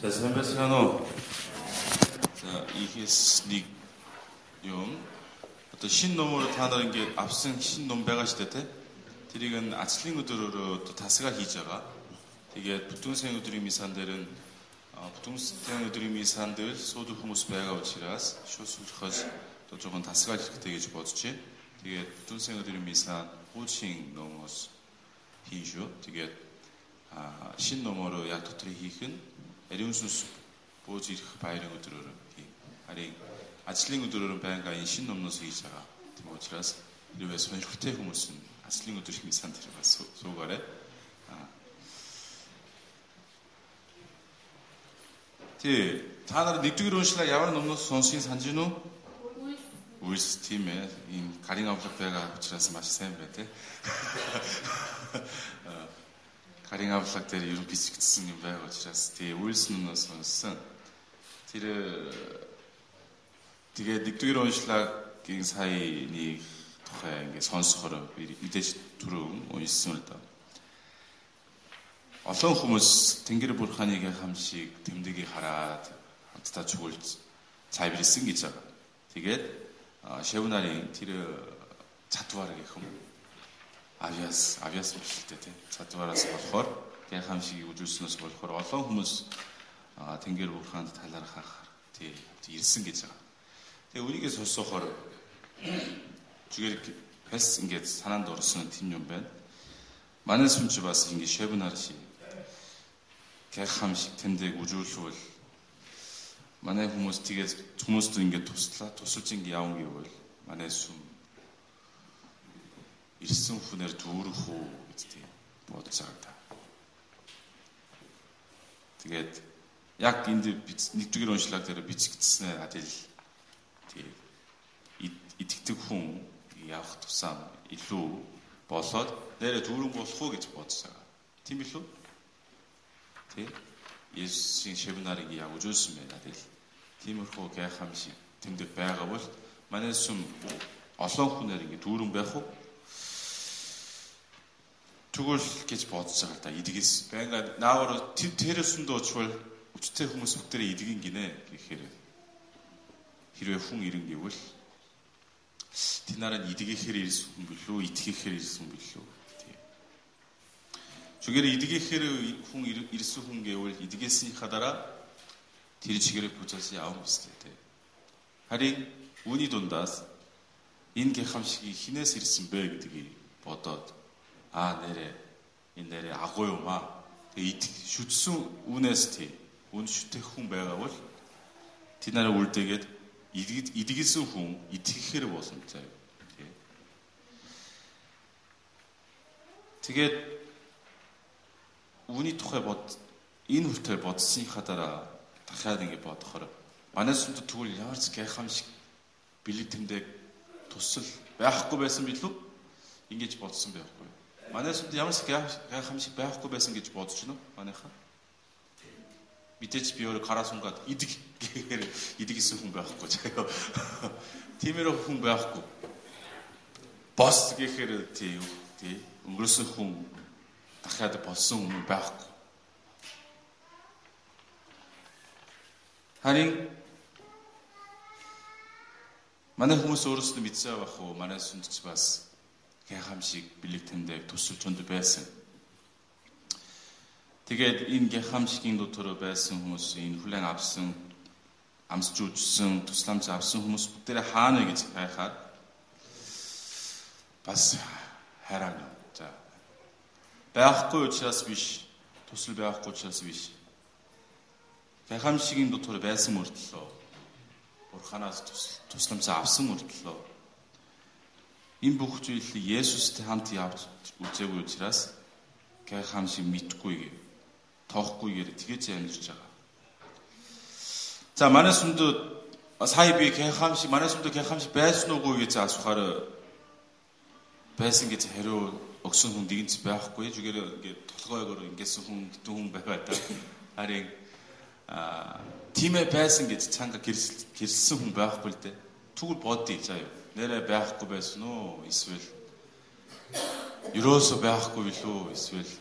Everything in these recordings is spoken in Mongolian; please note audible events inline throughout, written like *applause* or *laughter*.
자, 샘베스가노. 자, 이히스닉 용. 어떤 신놈으로 타는 게 앞선 신놈배가 시대때 드리건 아칠링우드로 또 다스가 히자가 되게 부통생우들이 미산들은 어, 부통생우들이 미산들 소두 후무스 배가 오치라스 쇼술커스 또 조금 다스가 되게 주버주지 되게 부통생우들이 미산 호칭 넘어스 히슈 아, 신놈으로 약토트리 히근 Ариунсус бууж ирэх баярын өдрөөр хий. Харин ажлын өдрөөр байнга энэ шин номноос хийж байгаа. Тийм учраас хэрвээ сонирхолтой хүмүүс нь ажлын өдөр хэмээн санд хэрэгээс суугаарай. Тий, та нар нэгдүгээр уншлаа ямар номноос сонсгийг санаж гинүү? Үйлс тийм ээ. Ийм гарын авлага байгаа учраас маш сайн байна тий. *laughs* гарийн авлага дээр ерөн бичигдсэн юм байгаа учраас тэгээ үйлснээс сонссон. Тэр тэгээ нэгдүгээр уншлагын саяны тухай ингээ сонсохоор мэдээж түрүү уншсан л доо. Олон хүмүүс Тэнгэр бурханы гахамшиг тэмдэгийг хараад хамтдаа чүгүүлж цайварсан гэж байгаа. Тэгээд шавнарын тэр чадвар гэх юм авиас авиас бишэлтэй тий чадвараас болохоор гайхамшиг үзүүлснээс болохоор олон хүмүүс тэнгэр бурханд талархах тий ирсэн гэж байгаа. Тэгээ үрийгээ сонсохоор зүгээр фэс ингээд санаанд орсон тийм юм байна. Манай сүнч бас ингээд шавнаар шиг гайхамшиг тэндээ үзүүлвэл манай хүмүүс тэгээд хүмүүст ингээд туслаа тусалж ингээд явна гэвэл манай сүм ирсэн хүнээр дүүрэх үү гэдгийг байгаа та. Тэгээд яг энд нэгдүгээр уншлаг дээр бичигдсэн адил тийм итгэдэг хүн явах тусам илүү болоод нэрэ дүүрэн болох уу гэж байгаа. Тийм билүү? Тийм. Есүсийн шивнарыг яг үзүүлсэн байна адил. Тиймэрхүү гайхамшиг тэмдэг байгаа бол манай сүм олон хүнээр ингэ дүүрэн байх уу? Тэгвэл гэж бодож байгаа да. Идгээс байнга наавар тэрээс нь дуучвал өчтэй хүмүүс бүгдээрээ идгин гинэ гэхээр хэрвээ хүн ирэн гэвэл тинараа идгэхээр ирсэн хүн билүү, итгэхээр ирсэн билүү. Зүгээр идгэхээр хүн ирсэн хүн гэвэл идгээсийнхаа дараа тэр чигээрээ бүжээс явна гэстэй тийм. Харин үүний дундаас энэ гихамшиг хинээс ирсэн бэ гэдгийг бодоод аа нэрэ энэ нэрэ агуу юм аа. Тэгээ шүтсэн үнээс тий. Үн шүтэх хүн байгаа бол тэднэрээ үлдээгээд идэгсэн хүн итгэхээр боломжтой. Тий. Тэгээд үүний тухай бод энэ хүртэл бодсныхаа дараа дахиад ингэ бодохоор манай сүмд тэгвэл ямар ч гайхамшиг бэлэг тэмдэг тусал байхгүй байсан билүү? Ингэж бодсон байхгүй. Манай сүмд ямар ч гайхамшиг байхгүй байсан гэж бодож байна уу? Манайхаа. Мэдээж би өөрөө караа сунгаад идэг гэхээр идэгсэн хүн байхгүй заяа. Тиймэр хүн байхгүй. Бос гэхээр тий тий өнгөрсөн хүн дахиад болсон хүн байхгүй. Харин манай хүмүүс өөрөөсөө мэдсэн байх уу? Манай сүндч бас гайхамшиг бэлэг тэмдэг төсөл чөнд байсан. Тэгээд энэ гайхамшигын дотор байсан хүмүүс энэ хүлэн авсан амсч үжсэн тусламж авсан хүмүүс бүгдээ хаана гэж хайхаар бас хайраа. За. Байхгүй учраас биш. Тусал байхгүй учраас биш. Гайхамшигын дотор байсан мөртлөө Бурханаас тусламж авсан мөртлөө Энэ бүх зүйлийг Есүстэй хамт явж үзээгүй учраас гайхамшиг мэдгүй тоохгүй гэр тэгэж амьдарч байгаа. За манай сүмд сая би гайхамшиг манай сүмд гайхамшиг байсан уугүй гэж асуухаар байсан гэж хариу өгсөн хүн дэгэнц байхгүй зүгээр ингээд толгойгоор ингэсэн хүн гэтэн хүн байгаа та харин а тимэ байсан гэж цанга гэрэлсэн хүн байхгүй л дээ. Түгэл бодъё заа юу нэрэ байхгүй байсан уу? Эсвэл ерөөсөө байхгүй билүү? Эсвэл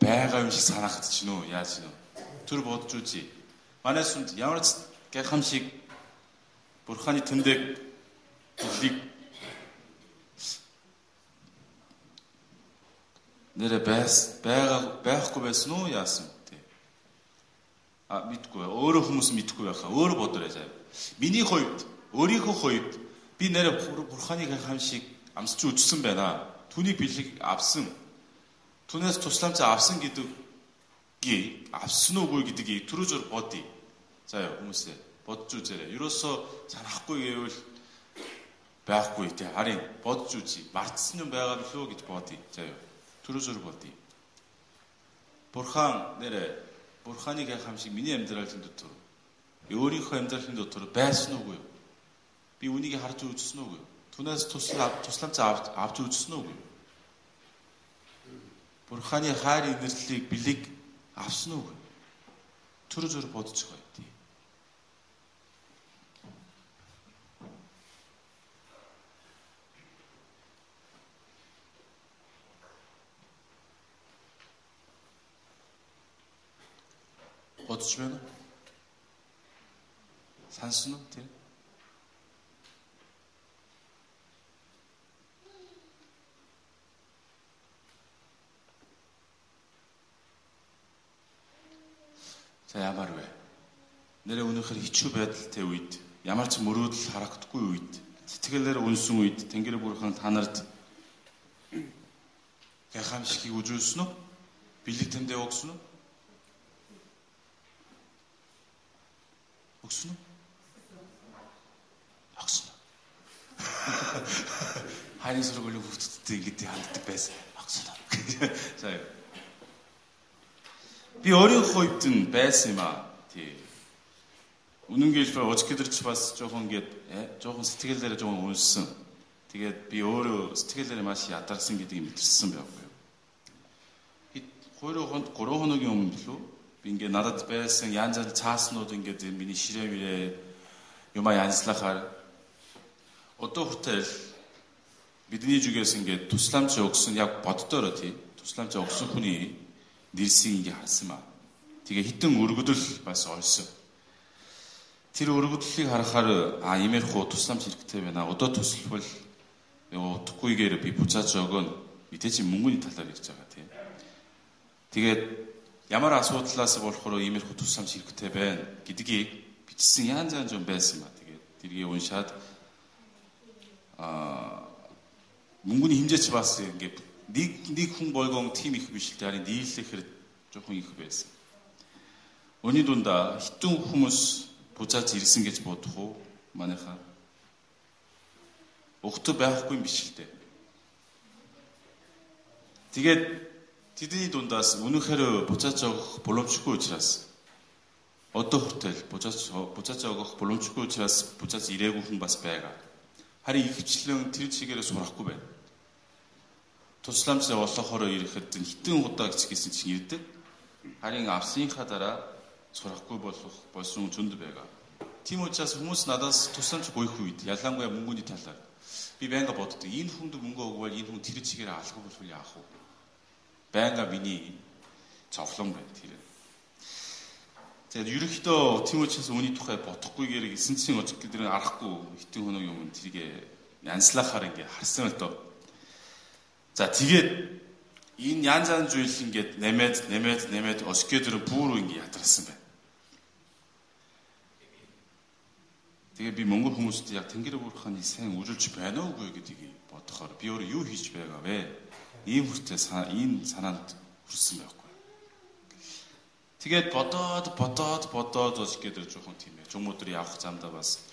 байгаа юм шиг санагдчихна уу? Яаж юм? түр бодож үзье. Манай сүнд ямар ч гайхамшиг бурханы тэндэг бүлийг нэрэ байс байгаа байхгүй байсан уу яасан. А мэдгүй. Өөрөө хүмүүс мэдгүй байхаа. Өөрөө бодорой заяа. Миний хувьд, өөрийнхөө хувьд би нэрэ бурханы гайхамшиг амсч үзсэн байна. Түүний бэлэг авсан. Түүнээс тусламж авсан гэдэг ги авсан уугүй гэдгийг түрүү зур бодъё. За яа хүмүүсээ бодж үзээрэй. Ерөөсөө санахгүй гэвэл байхгүй тий. Харин бодж үзье. Мартсан юм байгаа билүү гэж бодъё. За яа. Түрүү зур бодъё. Бурхан нэрэ Бурханы гайхамшиг миний амьдралын дотор өөрийнхөө амьдралын дотор байсан уугүй юу? Би үнийг харж үзсэн уугүй юу? Түүнээс тусламж авч үзсэн юу? Бурханы хайр инэрлэлийг бэлэг авсан уугүй юу? Түр зүр бодож байгаа юм. бодож байна уу? Сансан уу тэр? За ямар вэ? Нэрээ өнөөхөр хичүү байдалтай үед, ямар ч мөрөөдөл харагдахгүй үед, сэтгэлээр үнсэн үед Тэнгэр бүрхэн та нарт гайхамшигыг үзүүлсэн үү? Бэлэг тэндээ өгсөн үү? Өгсөн үү? Өгсөн үү? *laughs* Хайрын сургуулийн хүүхдүүдтэй ингэдэг ханддаг байсан. Өгсөн үү? *laughs* За юу? Би өөрийнхөө хувьд нь байсан юм аа. Тий. Үнэн гэлбэр оцгидэрч бас жоохон ингээд жоохон сэтгэлдээ жоохон үнсэн. Тэгээд би өөрөө сэтгэлдээ маш ядарсан гэдгийг мэдэрсэн байхгүй юу. Би 2 хонд 3 хоногийн өмнө лөө би ингээд надад байсан янз янз цааснууд ингээд миний ширээ мөрөө юмаа янзлахаар одоо хүртэл бидний зүгээс ингээд тусламж өгсөн яг боддоороо тий тусламж өгсөн хүний нэрсийг ингээ харсан ба. Тэгээ хитэн өргөдөл бас ойсон. Тэр өргөдлийг харахаар а имерхүү тусламж хэрэгтэй байна. Одоо туславал удахгүйгээр би буцааж өгөн мэдээ чи мөнгөний талаар ярьж байгаа тийм. Тэгээд ямар асуудлаас болохоор имерхүү тусламж хэрэгтэй байна гэдгийг бичсэн янз янз юм байсан ба. Тэгээд тэргийг уншаад а мөнгөний хэмжээч бас ингээ нэг нэг хүн болгон тим их биш л харин дийлэхээр жоохон их байсан. Өний дундаа хитэн хүмүүс буцааж ирсэн гэж бодох уу манайхаа? Өгтө байхгүй юм биш л дээ. Тэгээд тэдний дундаас үнэхээр буцааж авах боломжгүй учраас одоо хүртэл буцааж буцааж авах боломжгүй учраас буцааж ирээгүй хүн бас байгаа. Харин ихвчлэн тэр чигээрээ сурахгүй байна тусламжтай болохоро ирэхэд хитэн удаа гэсэн чинь ирдэг. Харин авсныхаа дараа сурахгүй болох болсон зөнд байгаа. Тийм учраас хүмүүс надаас тусламж гуйх үед ялангуяа мөнгөний талаар би байнга боддог. Энэ хүнд мөнгө өгвөл энэ хүн тэр чигээр алгах болвол яах вэ? Байнга миний цовлон байна тэр. Тэгээд ерөнхийдөө тийм учраас үүний тухай бодохгүйгээр эсэн чинь оцог гэдэг нь арахгүй хитэн хоног юм тэрийг янзлахаар ингээ харсан л доо За тэгээд энэ янз янз зүйл ингээд нэмээд нэмээд нэмээд оскедэр бүр ингээд ядарсан байна. Тэгээ би монгол хүмүүст яг Тэнгэр бурханы сайн үржилж байна уугүй гэдгийг бодохоор би өөрөө юу хийж байгаа вэ? Ийм хүртэл энэ санаанд хүрсэн байхгүй. Тэгээд бодоод бодоод бодоод оскедэр жоохон тийм ээ. Жум өдөр явах замдаа бас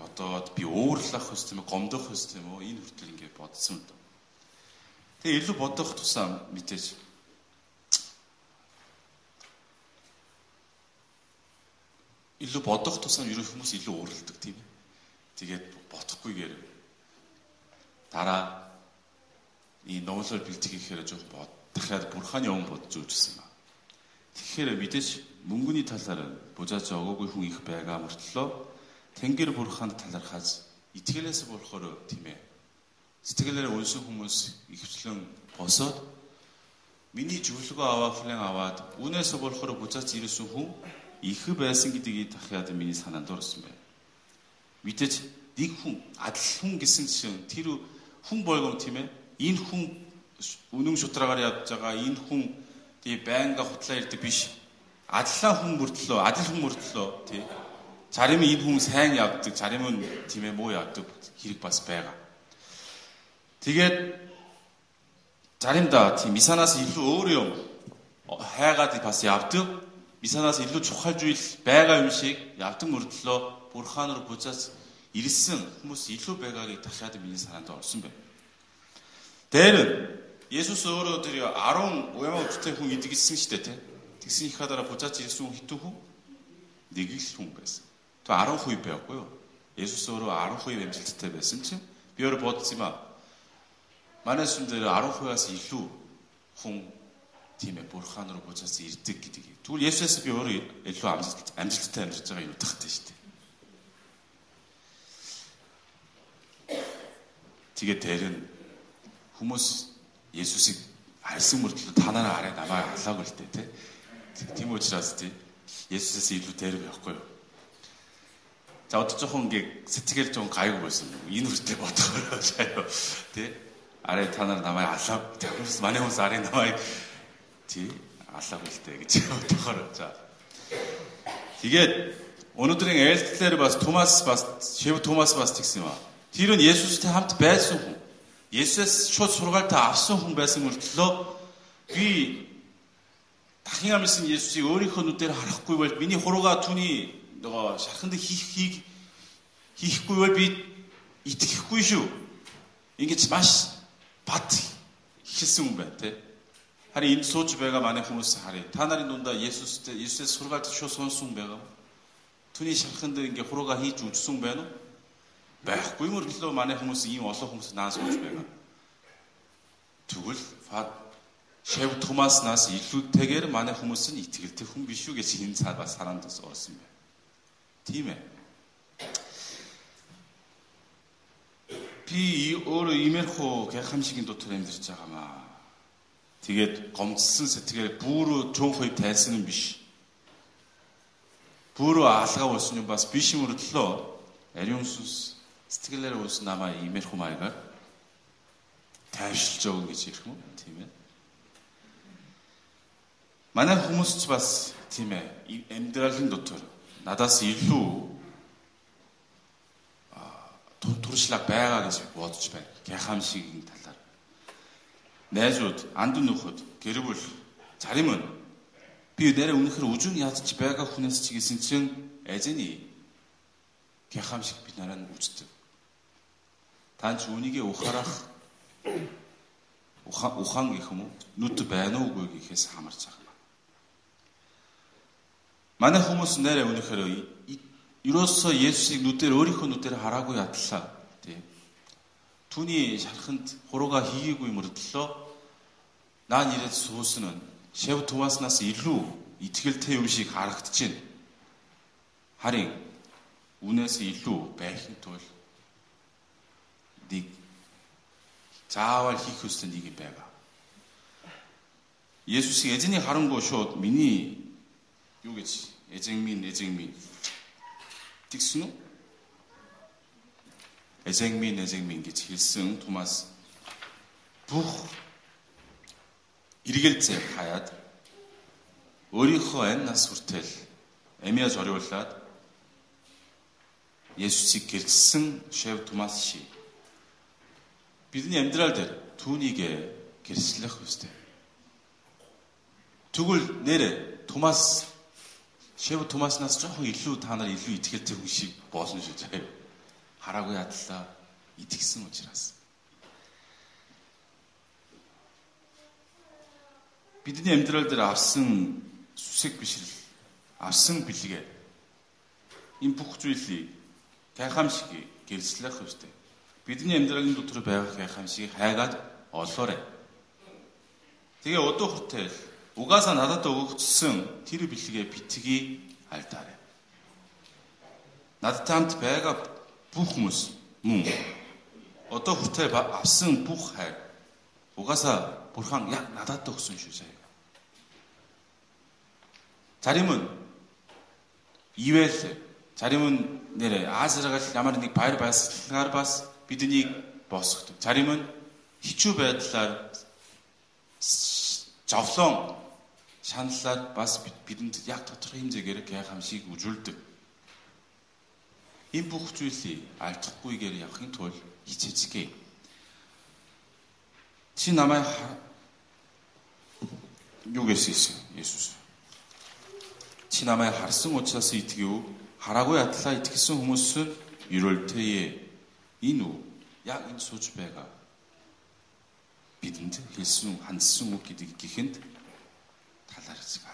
бодоод би өөрлөх хөс ээ, гомдох хөс тийм үү? Энэ хүртэл ингээд бодсон л доо. Тэгээ илүү бодох тусаа мэдээж илүү бодох тусаа ерөн хүмүүс илүү уралдаг тийм ээ. Тэгээд бодохгүйгээр дараа энэ ноолоор бэлтгэхээр жоох бод. Тэгэхээр бурханы өмнө бодож үзсэн ба. Тэгэхээр мэдээж мөнгөний талаар бужаач өгөөгүй хүн их байгаа мөртлөө Тэнгэр бурханд талархаж итгэлээс болохоор тийм ээ сэтгэлээрээ унсан хүмүүс ихвчлэн босоод миний зөвлөгөө аваа хүлэн аваад үнээс болохоор буцаач ирсэн хүн их байсан гэдгийг дахиад миний санаанд орсон байна. Мэдээж нэг хүн адил хүн гэсэн чинь тэр хүн болгон тийм ээ энэ хүн үнэн шудраагаар явж байгаа энэ хүн тий байнга хутлаа ирдэг биш адлаа хүн мөртлөө адил хүн мөртлөө тий зарим энэ хүн сайн явдаг зарим нь тийм ээ муу явдаг хэрэг бас байгаа. Тэгээд заримдаа тийм мисанаас илүү өөр юм хайгаад бас явдаг мисанаас илүү чухал зүйл байгаа юм шиг явдаг мөртлөө бурхан руу буцаас ирсэн хүмүүс илүү байгаагийг дахиад миний санаанд орсон байна. Тэр нь Есүс өөрөө тэр 10 уяма өвчтэй хүн идэгсэн шүү дээ тий. Тэгсэн их хадараа буцаач ирсэн хүн хитэн хүн нэг л хүн байсан. Тэг 10% байхгүй юу? Есүс өөрөө 10% амжилттай байсан чинь би өөрөө бодсон юм аа. Манай сүн дээр 10%-аас илүү хүн тийм ээ бурхан руу буцаас ирдэг гэдгийг. Тэгвэл Есүсээс би өөрөө илүү амжилт амжилттай амьдарч байгаа юм утгатай шүү дээ. Тэгээд тэр нь хүмүүс Есүсийг арьсан мөртлөө та нараа арай намайг алаагүй л дээ тий. Тийм учраас тий Есүсээс илүү дээр байхгүй юу? За одоо жоохон ингээ сэтгэл жоон гайгүй байсан. Энэ хүртэл бодохоор заяа тий. Арай та нар намайг алаа. Тэгвэл манай хүмүүс арай намайг тий л дээ гэж бодохоор за. Тэгээд өнөөдрийн ээлжлэлээр бас Томас бас Шив Томас бас тэгсэн юм аа. Тэр нь Есүстэй хамт байсан хүн. Есүс шууд сургаалтаа авсан хүн байсан мөртлөө би дахин амьсан Есүсийг өөрийнхөө нүдээр харахгүй бол миний хурууга түүний нөгөө шарханд хийх хийх хийхгүй бол би итгэхгүй шүү. Ингэж маш бат хэлсэн хүн байна те. Харин энд сууж байгаа манай хүмүүс харъя. Та нарын дундаа Есүстэй Есүсээс сургаалт шууд сонсон байгаа. Түүний шарханд ингээ хурууга хийж үзсэн байна уу? байхгүй мөртлөө манай хүмүүс ийм олон хүмүүс наас ууж байгаа. Тэгвэл Шев Томаснаас илүүтэйгээр манай хүмүүс нь итгэлтэй хүн биш үү гэж энэ цаа бас санаанд орсон байна. Тийм ээ. Би өөрөө имерхүү гайхамшигын дотор амьдарч байгаамаа. Тэгээд гомцсон сэтгэлээр бүрөө чөнхөй тайсан юм биш. Бүрөө алгаа болсон юм бас биш мөртлөө ариун сүнс сэтгэлээр ус намаа имерхүү маягаар тайвшилж өгнө гэж ирэх юм тийм ээ. Манай хүмүүс ч бас тийм ээ амьдралын дотор надаас илүү туршлага байгаа гэж бодож байна. Гайхамшигын талаар. Найзууд, андан нөхөд, гэр бүл зарим нь би нэрэ үнэхэр үжин ядч байгаа хүнээс ч гэсэн чинь эзэний гайхамшиг бид нараа үздэг. Танч үнийгээ ухаарах ухаан ухаан гэх юм уу? Нүд байна уугүй гэхээс хамарч байгаа. Манай хүмүүс нэрээ 이로써 예수의 누때를 어리코 누때를 하라고 야틀라 두니 작은 호로가 희귀고 이므로틀러 난 이래 소스는 셰브 토마스나스 일루 이트길테 음식 가락진. 하링 운에서 일루 베힌돌. 닉 자왈 히쿠스 니기 베가. 예수씨 예전에 가는 곳이 미니 요게지. 예쟁민 예쟁민. Тэгсэн үү? эзэн минь гэж хэлсэн Томас бүх эргэлзээ хаяад өөрийнхөө ань нас хүртэл амиа зориуллаад Есүсийг гэрчсэн Шев Томас шиг бидний амьдрал дээр түүнийг гэрчлэх хүсдэг. Тэгвэл нэрэ Томас Шев Томаснаас жоохон илүү та нар илүү итгэлтэй хүн шиг болно шүү заяа. Хараагүй ядлаа итгэсэн учраас. Бидний амьдрал дээр авсан сүсэг бишрэл, авсан бэлгээ энэ бүх зүйлийг гайхамшиг гэрчлэх хүсдэг. Бидний амьдралын дотор байгаа гайхамшиг хайгаад олоорой. Тэгээ өдөө хүртэл угаасаа надад өгөгдсөн тэр бэлгээ битгий алдаарай. Надад хамт байгаа бүх хүмүүс мөн одоо хүртэл авсан бүх хайр угаасаа Бурхан яг надад өгсөн шүү заяа. Зарим нь ивэл зарим нь нэрэ Азрагаал ямар нэг баяр баясгалаар бас биднийг босгодог. Зарим нь хичүү байдлаар зовлон шаналлаад бас бидэнд яг тодорхой хэмжээгээр гайхамшиг үзүүлдэг. Энэ бүх зүйлийг алдахгүйгээр явахын тулд хичээцгээе. Чи намайг юу гэсэн Есүс? Чи намайг харсан учраас итгэв. Хараагүй атлаа итгэсэн хүмүүс нь ерөөлтэйе. Энэ үү? Яг энэ сууж байгаа. Бидэнд хэлсэн хандсан үг гэдэг гэхэнд satisfied.